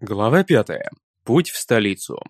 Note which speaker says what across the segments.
Speaker 1: Глава пятая. Путь в столицу.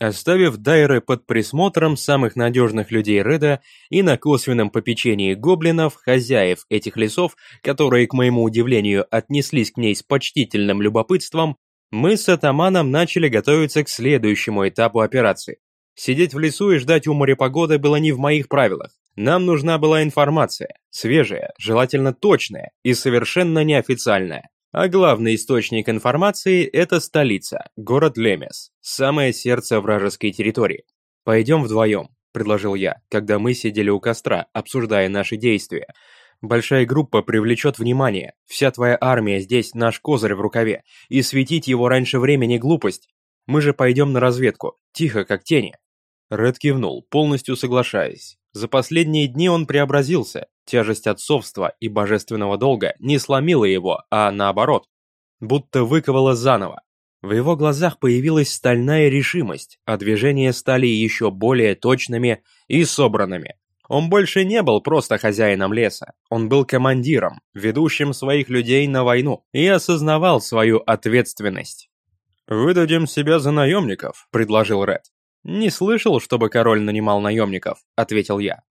Speaker 1: Оставив Дайры под присмотром самых надежных людей Реда и на косвенном попечении гоблинов, хозяев этих лесов, которые, к моему удивлению, отнеслись к ней с почтительным любопытством, мы с атаманом начали готовиться к следующему этапу операции. Сидеть в лесу и ждать у моря погоды было не в моих правилах. Нам нужна была информация, свежая, желательно точная и совершенно неофициальная. А главный источник информации – это столица, город Лемес, самое сердце вражеской территории. «Пойдем вдвоем», – предложил я, когда мы сидели у костра, обсуждая наши действия. «Большая группа привлечет внимание, вся твоя армия здесь наш козырь в рукаве, и светить его раньше времени глупость. Мы же пойдем на разведку, тихо, как тени». Ред кивнул, полностью соглашаясь. За последние дни он преобразился, тяжесть отцовства и божественного долга не сломила его, а наоборот, будто выковала заново. В его глазах появилась стальная решимость, а движения стали еще более точными и собранными. Он больше не был просто хозяином леса, он был командиром, ведущим своих людей на войну, и осознавал свою ответственность. «Выдадим себя за наемников», — предложил Ред. «Не слышал, чтобы король нанимал наемников», — ответил я.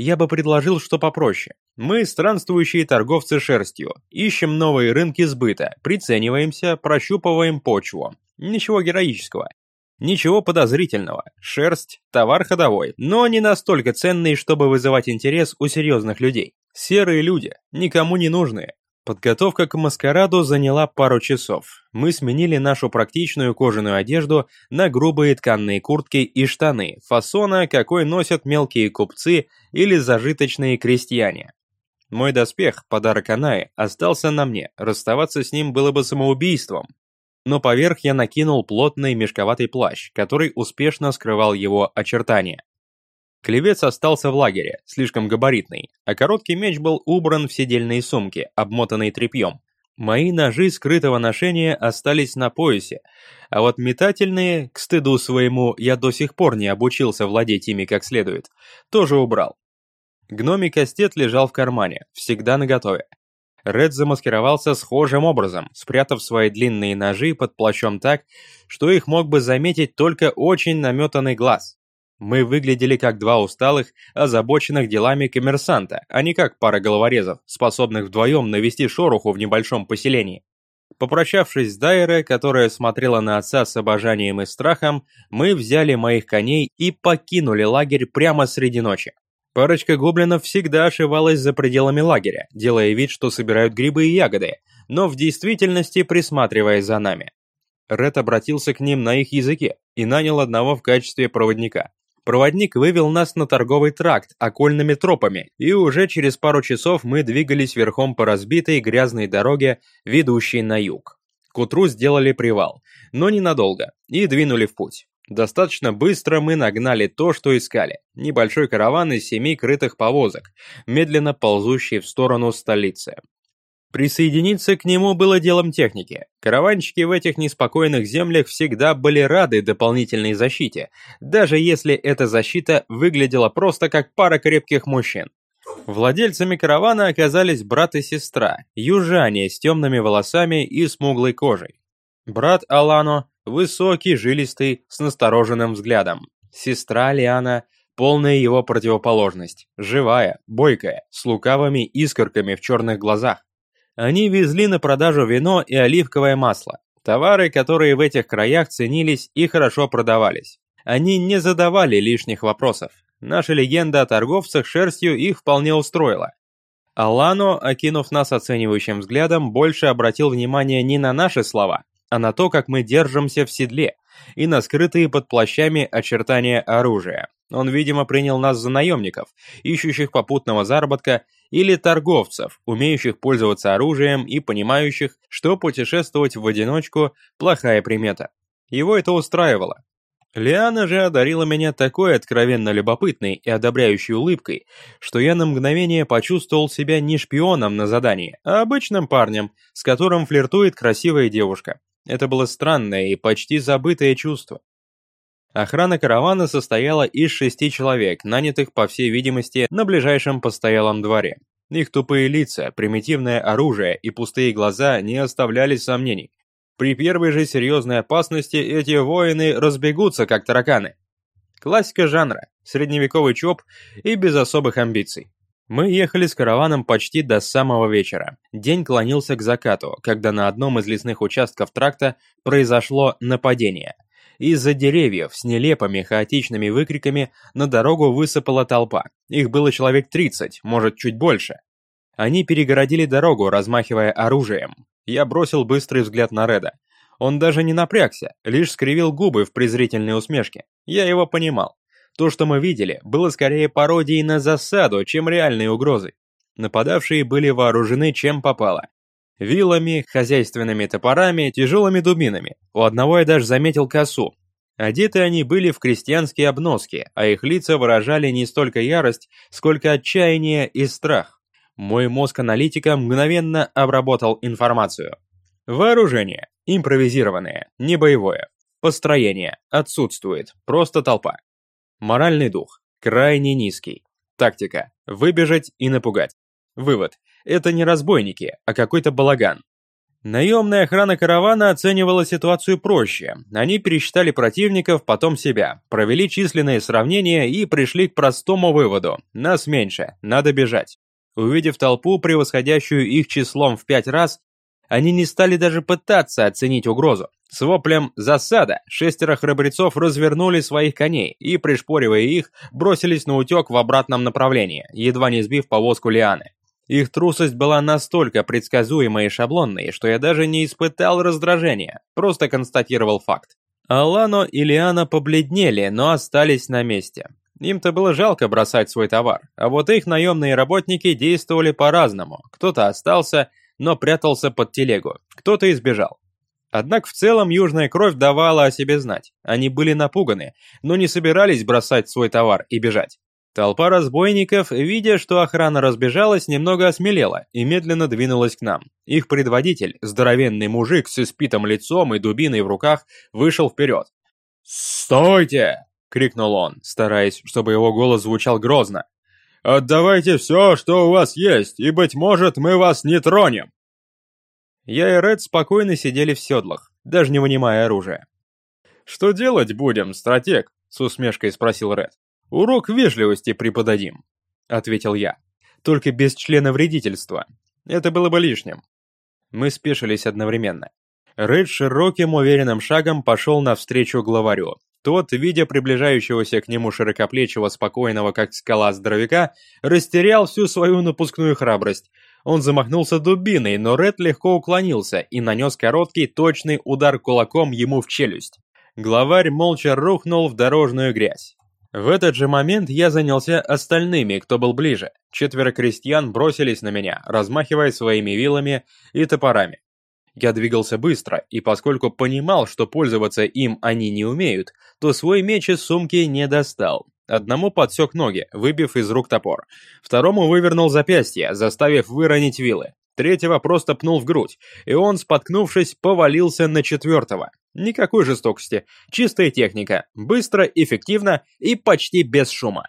Speaker 1: «Я бы предложил, что попроще. Мы странствующие торговцы шерстью, ищем новые рынки сбыта, прицениваемся, прощупываем почву. Ничего героического. Ничего подозрительного. Шерсть – товар ходовой, но не настолько ценный, чтобы вызывать интерес у серьезных людей. Серые люди, никому не нужные. Подготовка к маскараду заняла пару часов. Мы сменили нашу практичную кожаную одежду на грубые тканные куртки и штаны, фасона, какой носят мелкие купцы или зажиточные крестьяне. Мой доспех, подарок Анаи, остался на мне, расставаться с ним было бы самоубийством. Но поверх я накинул плотный мешковатый плащ, который успешно скрывал его очертания. Клевец остался в лагере, слишком габаритный, а короткий меч был убран в седельные сумки, обмотанные тряпьем. Мои ножи скрытого ношения остались на поясе, а вот метательные, к стыду своему, я до сих пор не обучился владеть ими как следует, тоже убрал. Гномий кастет лежал в кармане, всегда наготове. Ред замаскировался схожим образом, спрятав свои длинные ножи под плащом так, что их мог бы заметить только очень наметанный глаз. Мы выглядели как два усталых, озабоченных делами коммерсанта, а не как пара головорезов, способных вдвоем навести шороху в небольшом поселении. Попрощавшись с Дайре, которая смотрела на отца с обожанием и страхом, мы взяли моих коней и покинули лагерь прямо среди ночи. Парочка гоблинов всегда ошивалась за пределами лагеря, делая вид, что собирают грибы и ягоды, но в действительности присматривая за нами. Ред обратился к ним на их языке и нанял одного в качестве проводника. Проводник вывел нас на торговый тракт окольными тропами, и уже через пару часов мы двигались верхом по разбитой грязной дороге, ведущей на юг. К утру сделали привал, но ненадолго, и двинули в путь. Достаточно быстро мы нагнали то, что искали. Небольшой караван из семи крытых повозок, медленно ползущий в сторону столицы. Присоединиться к нему было делом техники. Караванщики в этих неспокойных землях всегда были рады дополнительной защите, даже если эта защита выглядела просто как пара крепких мужчин. Владельцами каравана оказались брат и сестра, южане с темными волосами и смуглой кожей. Брат Алано – высокий, жилистый, с настороженным взглядом. Сестра Лиана – полная его противоположность, живая, бойкая, с лукавыми искорками в черных глазах. Они везли на продажу вино и оливковое масло, товары, которые в этих краях ценились и хорошо продавались. Они не задавали лишних вопросов. Наша легенда о торговцах шерстью их вполне устроила. Алано, окинув нас оценивающим взглядом, больше обратил внимание не на наши слова, а на то, как мы держимся в седле, и на скрытые под плащами очертания оружия. Он, видимо, принял нас за наемников, ищущих попутного заработка, или торговцев, умеющих пользоваться оружием и понимающих, что путешествовать в одиночку – плохая примета. Его это устраивало. Лиана же одарила меня такой откровенно любопытной и одобряющей улыбкой, что я на мгновение почувствовал себя не шпионом на задании, а обычным парнем, с которым флиртует красивая девушка. Это было странное и почти забытое чувство. Охрана каравана состояла из шести человек, нанятых, по всей видимости, на ближайшем постоялом дворе. Их тупые лица, примитивное оружие и пустые глаза не оставляли сомнений. При первой же серьезной опасности эти воины разбегутся, как тараканы. Классика жанра, средневековый ЧОП и без особых амбиций. Мы ехали с караваном почти до самого вечера. День клонился к закату, когда на одном из лесных участков тракта произошло нападение. Из-за деревьев с нелепыми хаотичными выкриками на дорогу высыпала толпа. Их было человек 30, может чуть больше. Они перегородили дорогу, размахивая оружием. Я бросил быстрый взгляд на Реда. Он даже не напрягся, лишь скривил губы в презрительной усмешке. Я его понимал. То, что мы видели, было скорее пародией на засаду, чем реальной угрозой. Нападавшие были вооружены чем попало. Вилами, хозяйственными топорами, тяжелыми дубинами. У одного я даже заметил косу. Одеты они были в крестьянские обноски, а их лица выражали не столько ярость, сколько отчаяние и страх. Мой мозг аналитика мгновенно обработал информацию. Вооружение. Импровизированное, не боевое. Построение. Отсутствует. Просто толпа. Моральный дух. Крайне низкий. Тактика. Выбежать и напугать. Вывод. Это не разбойники, а какой-то балаган. Наемная охрана каравана оценивала ситуацию проще. Они пересчитали противников, потом себя, провели численные сравнения и пришли к простому выводу. Нас меньше, надо бежать. Увидев толпу, превосходящую их числом в пять раз, они не стали даже пытаться оценить угрозу. С воплем «Засада!» шестеро храбрецов развернули своих коней и, пришпоривая их, бросились на утек в обратном направлении, едва не сбив повозку Лианы. Их трусость была настолько предсказуемой и шаблонной, что я даже не испытал раздражения, просто констатировал факт. Алано и Лиана побледнели, но остались на месте. Им-то было жалко бросать свой товар, а вот их наемные работники действовали по-разному. Кто-то остался, но прятался под телегу, кто-то избежал. Однако в целом южная кровь давала о себе знать. Они были напуганы, но не собирались бросать свой товар и бежать. Толпа разбойников, видя, что охрана разбежалась, немного осмелела и медленно двинулась к нам. Их предводитель, здоровенный мужик с испитым лицом и дубиной в руках, вышел вперед. «Стойте!» — крикнул он, стараясь, чтобы его голос звучал грозно. «Отдавайте все, что у вас есть, и, быть может, мы вас не тронем!» Я и Ред спокойно сидели в седлах, даже не вынимая оружия. «Что делать будем, стратег?» — с усмешкой спросил Ред. «Урок вежливости преподадим», — ответил я. «Только без члена вредительства. Это было бы лишним». Мы спешились одновременно. Ред широким уверенным шагом пошел навстречу главарю. Тот, видя приближающегося к нему широкоплечего, спокойного, как скала здоровяка, растерял всю свою напускную храбрость. Он замахнулся дубиной, но Ред легко уклонился и нанес короткий, точный удар кулаком ему в челюсть. Главарь молча рухнул в дорожную грязь. В этот же момент я занялся остальными, кто был ближе. Четверо крестьян бросились на меня, размахивая своими вилами и топорами. Я двигался быстро, и поскольку понимал, что пользоваться им они не умеют, то свой меч из сумки не достал. Одному подсек ноги, выбив из рук топор. Второму вывернул запястье, заставив выронить вилы. Третьего просто пнул в грудь, и он, споткнувшись, повалился на четвертого. Никакой жестокости, чистая техника, быстро, эффективно и почти без шума.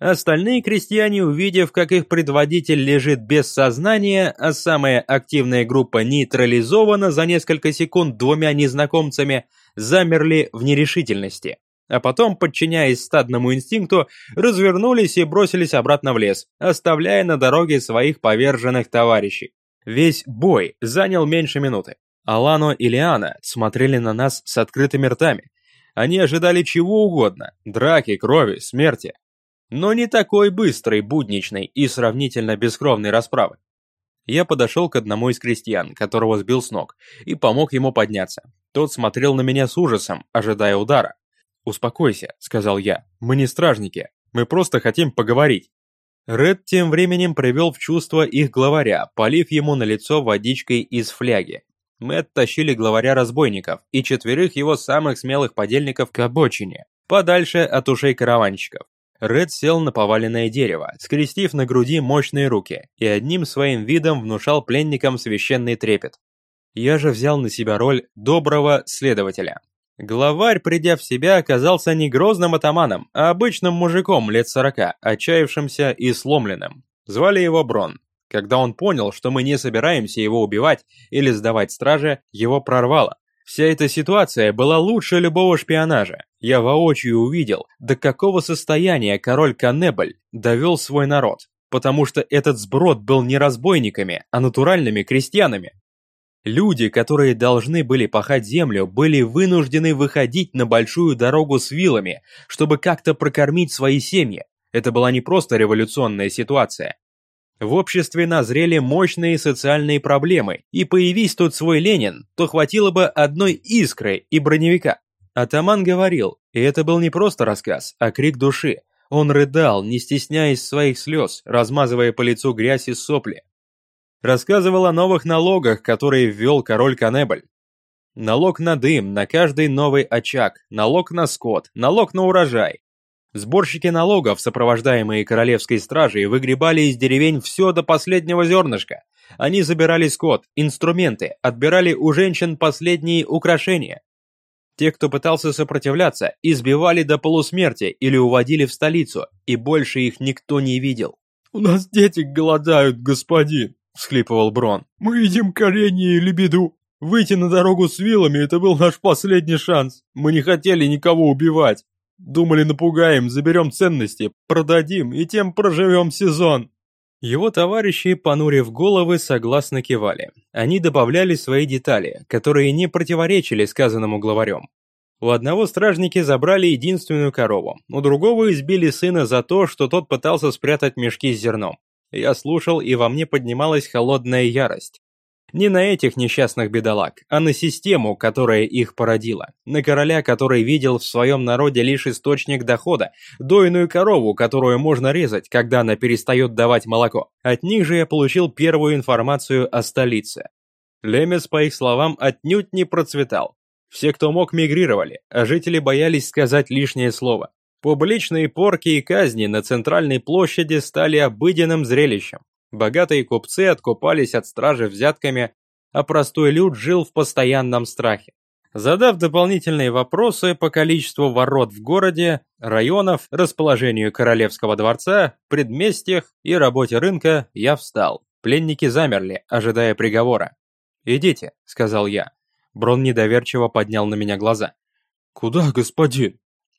Speaker 1: Остальные крестьяне, увидев, как их предводитель лежит без сознания, а самая активная группа нейтрализована за несколько секунд двумя незнакомцами, замерли в нерешительности. А потом, подчиняясь стадному инстинкту, развернулись и бросились обратно в лес, оставляя на дороге своих поверженных товарищей. Весь бой занял меньше минуты. Алано и Лиана смотрели на нас с открытыми ртами. Они ожидали чего угодно – драки, крови, смерти. Но не такой быстрой, будничной и сравнительно бескровной расправы. Я подошел к одному из крестьян, которого сбил с ног, и помог ему подняться. Тот смотрел на меня с ужасом, ожидая удара. «Успокойся», — сказал я, — «мы не стражники, мы просто хотим поговорить». Ред тем временем привел в чувство их главаря, полив ему на лицо водичкой из фляги. Мы оттащили главаря разбойников и четверых его самых смелых подельников к обочине, подальше от ушей караванщиков. Ред сел на поваленное дерево, скрестив на груди мощные руки, и одним своим видом внушал пленникам священный трепет. Я же взял на себя роль доброго следователя. Главарь, придя в себя, оказался не грозным атаманом, а обычным мужиком лет сорока, отчаявшимся и сломленным. Звали его Брон. Когда он понял, что мы не собираемся его убивать или сдавать страже, его прорвало. Вся эта ситуация была лучше любого шпионажа. Я воочию увидел, до какого состояния король Каннебль довел свой народ, потому что этот сброд был не разбойниками, а натуральными крестьянами. Люди, которые должны были пахать землю, были вынуждены выходить на большую дорогу с вилами, чтобы как-то прокормить свои семьи. Это была не просто революционная ситуация, в обществе назрели мощные социальные проблемы, и появись тут свой Ленин, то хватило бы одной искры и броневика. Атаман говорил, и это был не просто рассказ, а крик души. Он рыдал, не стесняясь своих слез, размазывая по лицу грязь и сопли. Рассказывал о новых налогах, которые ввел король Канебль. Налог на дым, на каждый новый очаг, налог на скот, налог на урожай, Сборщики налогов, сопровождаемые королевской стражей, выгребали из деревень все до последнего зернышка. Они забирали скот, инструменты, отбирали у женщин последние украшения. Те, кто пытался сопротивляться, избивали до полусмерти или уводили в столицу, и больше их никто не видел.
Speaker 2: «У нас дети голодают, господин», — всхлипывал Брон. «Мы едим коренья или беду. Выйти на дорогу с вилами — это был наш последний шанс. Мы не хотели никого убивать. Думали, напугаем, заберем ценности, продадим и тем проживем сезон.
Speaker 1: Его товарищи, понурив головы, согласно кивали. Они добавляли свои детали, которые не противоречили сказанному главарем. У одного стражники забрали единственную корову, у другого избили сына за то, что тот пытался спрятать мешки с зерном. Я слушал, и во мне поднималась холодная ярость. Не на этих несчастных бедолаг, а на систему, которая их породила. На короля, который видел в своем народе лишь источник дохода, дойную корову, которую можно резать, когда она перестает давать молоко. От них же я получил первую информацию о столице. Лемес, по их словам, отнюдь не процветал. Все, кто мог, мигрировали, а жители боялись сказать лишнее слово. Публичные порки и казни на центральной площади стали обыденным зрелищем. Богатые купцы откупались от стражи взятками, а простой люд жил в постоянном страхе. Задав дополнительные вопросы по количеству ворот в городе, районов, расположению королевского дворца, предместьях и работе рынка, я встал. Пленники замерли, ожидая приговора. «Идите», — сказал я. Брон недоверчиво поднял на меня глаза.
Speaker 2: «Куда, господин?»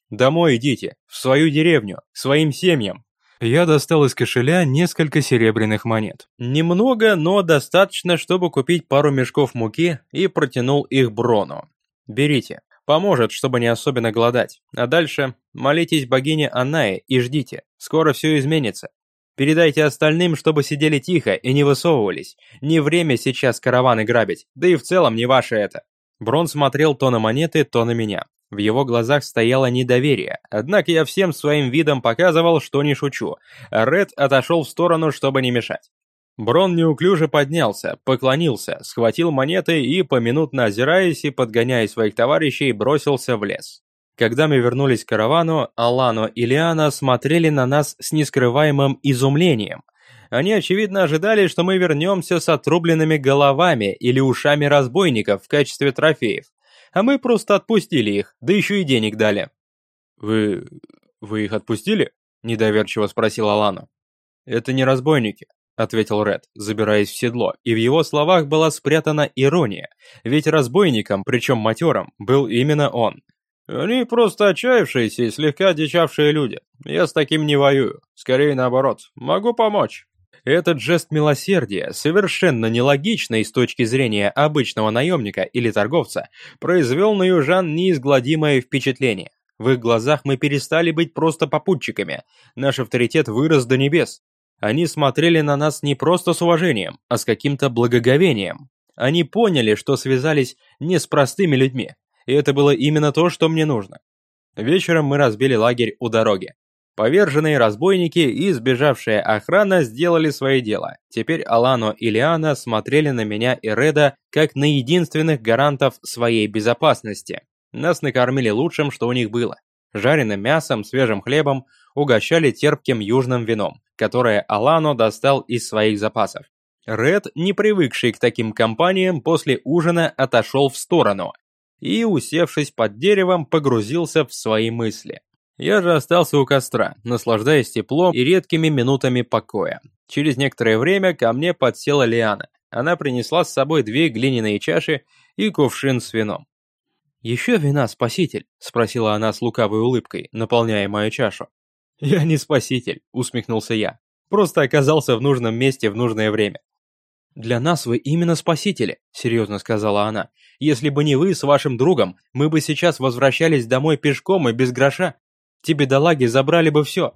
Speaker 1: «Домой идите, в свою деревню, своим семьям. Я достал из кошеля несколько серебряных монет. Немного, но достаточно, чтобы купить пару мешков муки и протянул их Брону. Берите. Поможет, чтобы не особенно голодать. А дальше молитесь богине Анае и ждите. Скоро все изменится. Передайте остальным, чтобы сидели тихо и не высовывались. Не время сейчас караваны грабить, да и в целом не ваше это. Брон смотрел то на монеты, то на меня. В его глазах стояло недоверие, однако я всем своим видом показывал, что не шучу, Ред отошел в сторону, чтобы не мешать. Брон неуклюже поднялся, поклонился, схватил монеты и, поминутно озираясь и подгоняя своих товарищей, бросился в лес. Когда мы вернулись к каравану, Алано и Лиана смотрели на нас с нескрываемым изумлением. Они, очевидно, ожидали, что мы вернемся с отрубленными головами или ушами разбойников в качестве трофеев а мы просто отпустили их, да еще и денег дали».
Speaker 2: «Вы... вы их отпустили?» – недоверчиво спросил Алана.
Speaker 1: «Это не разбойники», – ответил Ред, забираясь в седло, и в его словах была спрятана ирония, ведь разбойником, причем матером, был именно он. «Они просто отчаявшиеся и слегка одичавшие люди. Я с таким не воюю. Скорее наоборот. Могу помочь». Этот жест милосердия, совершенно нелогичный с точки зрения обычного наемника или торговца, произвел на южан неизгладимое впечатление. В их глазах мы перестали быть просто попутчиками, наш авторитет вырос до небес. Они смотрели на нас не просто с уважением, а с каким-то благоговением. Они поняли, что связались не с простыми людьми, и это было именно то, что мне нужно. Вечером мы разбили лагерь у дороги. Поверженные разбойники и сбежавшая охрана сделали свое дело. Теперь Алано и Лиана смотрели на меня и Реда как на единственных гарантов своей безопасности. Нас накормили лучшим, что у них было. Жареным мясом, свежим хлебом, угощали терпким южным вином, которое Алано достал из своих запасов. Ред, не привыкший к таким компаниям, после ужина отошел в сторону и, усевшись под деревом, погрузился в свои мысли. Я же остался у костра, наслаждаясь теплом и редкими минутами покоя. Через некоторое время ко мне подсела Лиана. Она принесла с собой две глиняные чаши и кувшин с вином. «Еще вина, спаситель?» – спросила она с лукавой улыбкой, наполняя мою чашу. «Я не спаситель», – усмехнулся я. «Просто оказался в нужном месте в нужное время». «Для нас вы именно спасители», – серьезно сказала она. «Если бы не вы с вашим другом, мы бы сейчас возвращались домой пешком и без гроша. Те бедолаги забрали бы все».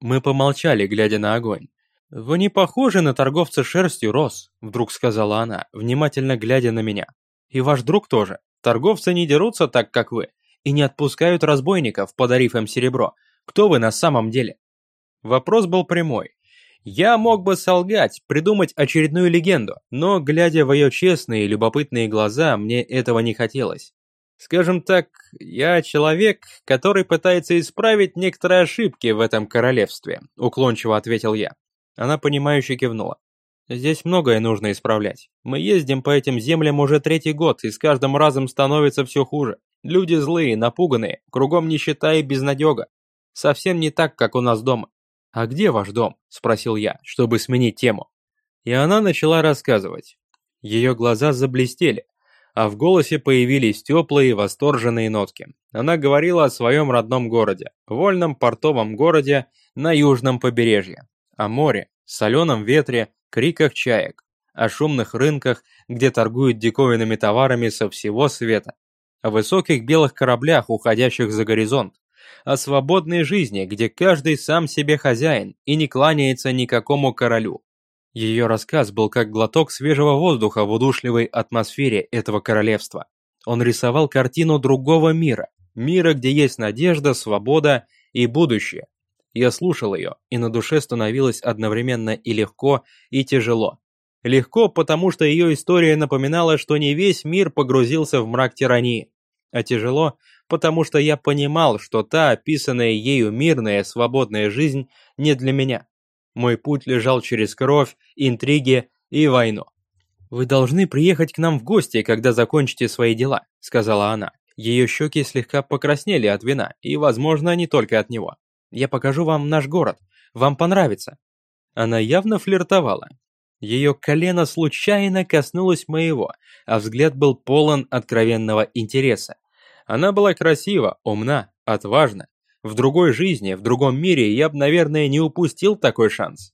Speaker 1: Мы помолчали, глядя на огонь. «Вы не похожи на торговца шерстью, Рос», – вдруг сказала она, внимательно глядя на меня. «И ваш друг тоже. Торговцы не дерутся так, как вы, и не отпускают разбойников, подарив им серебро. Кто вы на самом деле?» Вопрос был прямой. Я мог бы солгать, придумать очередную легенду, но, глядя в ее честные и любопытные глаза, мне этого не хотелось. Скажем так, я человек, который пытается исправить некоторые ошибки в этом королевстве, уклончиво ответил я. Она понимающе кивнула. Здесь многое нужно исправлять. Мы ездим по этим землям уже третий год, и с каждым разом становится все хуже. Люди злые, напуганные, кругом нищета и безнадега. Совсем не так, как у нас дома. «А где ваш дом?» – спросил я, чтобы сменить тему. И она начала рассказывать. Ее глаза заблестели, а в голосе появились теплые, восторженные нотки. Она говорила о своем родном городе, вольном портовом городе на южном побережье, о море, соленом ветре, криках чаек, о шумных рынках, где торгуют диковинными товарами со всего света, о высоких белых кораблях, уходящих за горизонт, о свободной жизни, где каждый сам себе хозяин и не кланяется никакому королю. Ее рассказ был как глоток свежего воздуха в удушливой атмосфере этого королевства. Он рисовал картину другого мира, мира, где есть надежда, свобода и будущее, я слушал ее, и на душе становилось одновременно и легко, и тяжело. Легко, потому что ее история напоминала, что не весь мир погрузился в мрак тирании. А тяжело, потому что я понимал, что та описанная ею мирная, свободная жизнь не для меня. Мой путь лежал через кровь, интриги и войну. «Вы должны приехать к нам в гости, когда закончите свои дела», — сказала она. Ее щеки слегка покраснели от вина, и, возможно, не только от него. Я покажу вам наш город. Вам понравится». Она явно флиртовала. Ее колено случайно коснулось моего, а взгляд был полон откровенного интереса. Она была красива, умна, отважна. В другой жизни, в другом мире я бы, наверное, не упустил такой шанс.